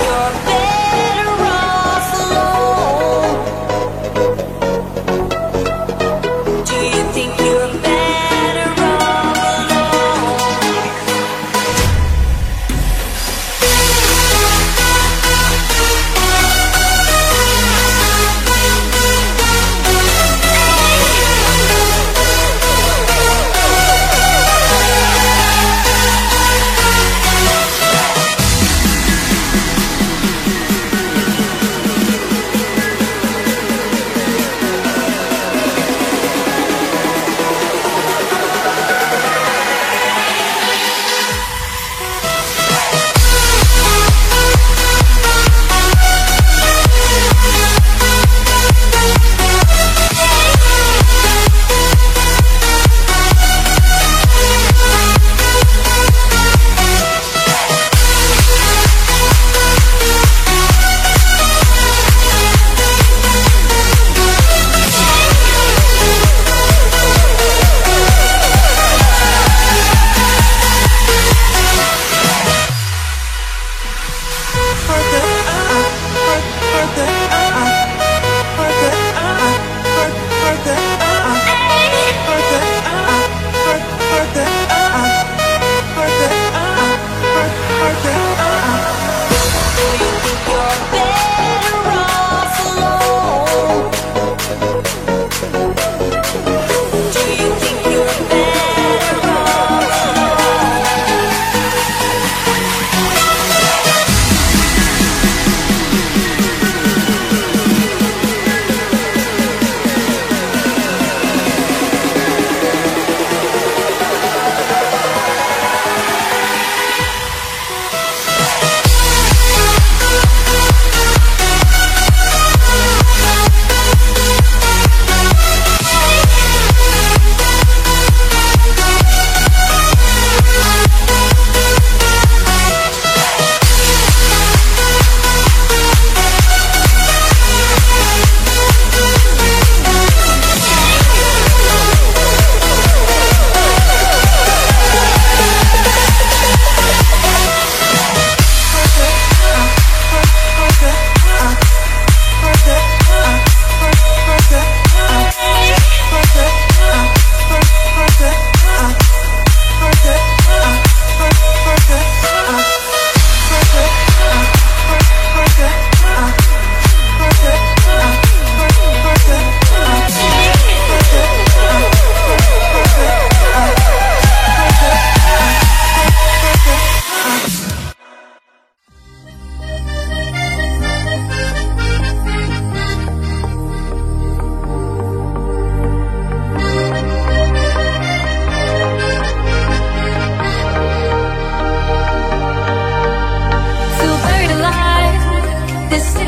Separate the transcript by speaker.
Speaker 1: your face